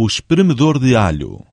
o espremedor de alho.